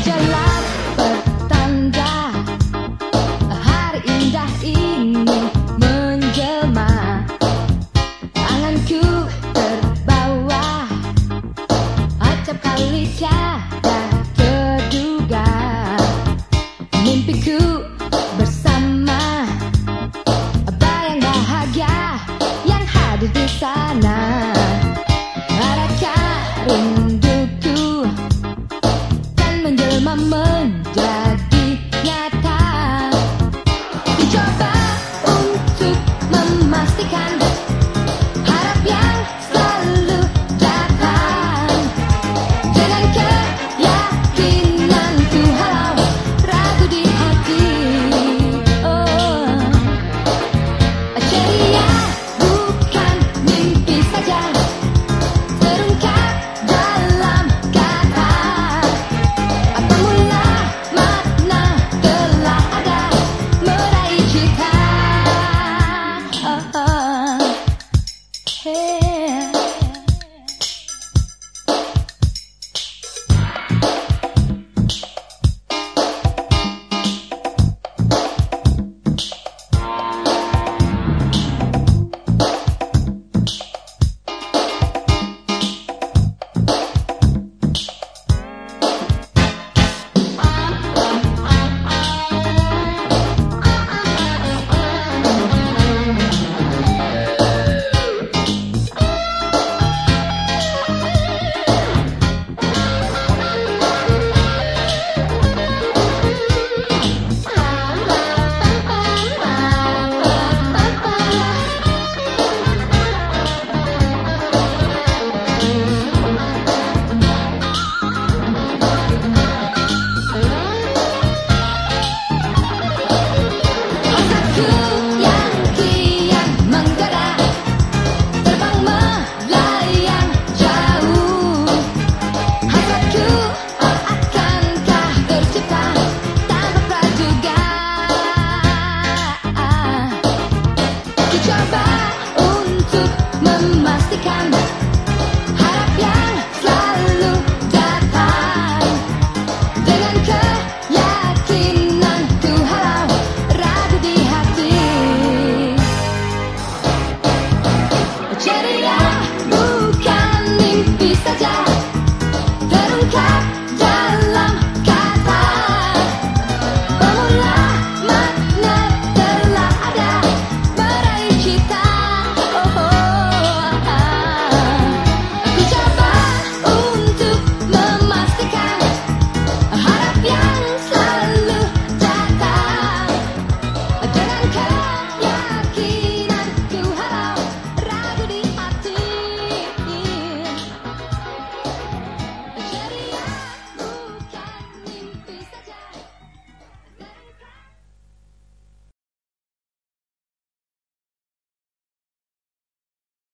Di sana